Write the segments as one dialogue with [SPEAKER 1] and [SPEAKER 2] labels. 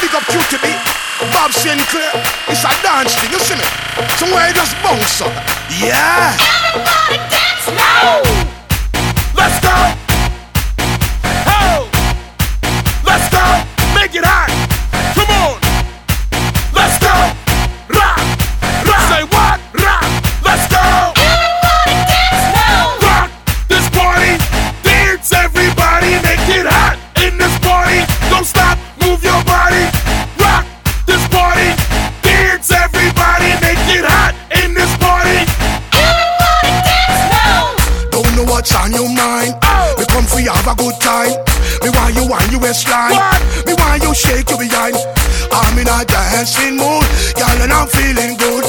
[SPEAKER 1] big up
[SPEAKER 2] Cutee B, Bob Sinclar. It's
[SPEAKER 3] a dance
[SPEAKER 2] thing, you see me? Somewhere just bounce up. Yeah. Everybody
[SPEAKER 3] dance now.
[SPEAKER 1] Me want you want you waistline. Me want you shake your behind. I'm in a dancing mood, girl, and I'm feeling good.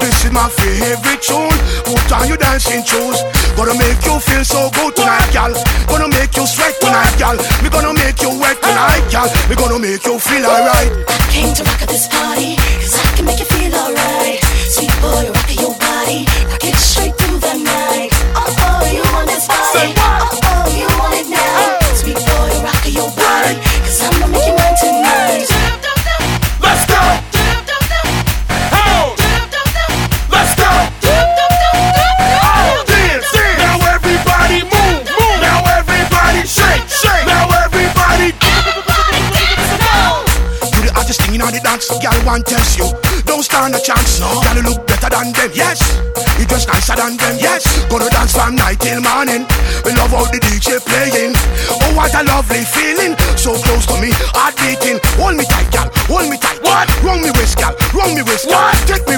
[SPEAKER 1] This is my favorite tune. Put on your dancing shoes. Gonna make you feel so good tonight, girl. Gonna make you sweat tonight, girl. Me gonna make you wet tonight, girl. We gonna make you feel alright.
[SPEAKER 4] I Came to rock at this party,
[SPEAKER 2] dance,
[SPEAKER 1] girl want test you. Don't stand a chance, no. Girl look better than them, yes. You dress nicer than them, yes. Gonna dance from night till morning. We love how the DJ playing. Oh what a lovely feeling, so close to me, heart beating. Hold me tight, girl, hold me tight.
[SPEAKER 2] What?
[SPEAKER 1] Wrong me waist, girl, wrong me waist, girl.
[SPEAKER 2] What?
[SPEAKER 1] Take me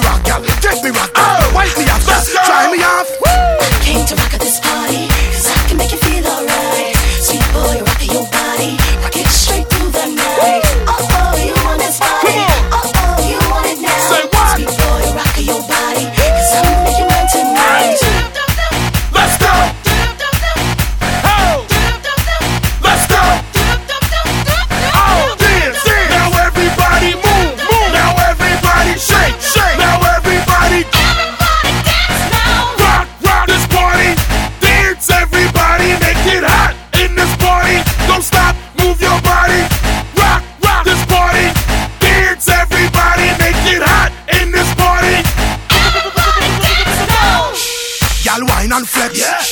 [SPEAKER 1] rock, girl, take me Girl wine and flex.
[SPEAKER 2] Yeah.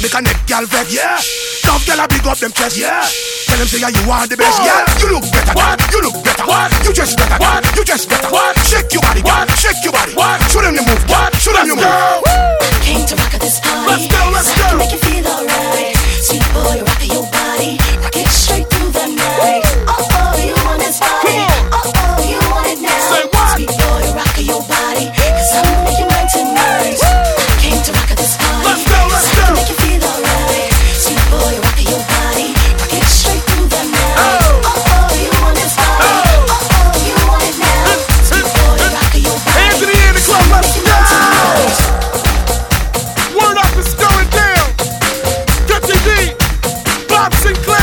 [SPEAKER 1] Make a neck gal vex.
[SPEAKER 2] Yeah.
[SPEAKER 1] Tough girl a big up them chest.
[SPEAKER 2] Yeah.
[SPEAKER 1] Tell them say yeah, you are the best.
[SPEAKER 2] What?
[SPEAKER 1] Yeah. You look better.
[SPEAKER 2] What?
[SPEAKER 1] You look better.
[SPEAKER 2] What?
[SPEAKER 1] You just better.
[SPEAKER 2] What?
[SPEAKER 1] You just better.
[SPEAKER 2] What?
[SPEAKER 1] Shake your body.
[SPEAKER 2] What?
[SPEAKER 1] Shake I'm Clean.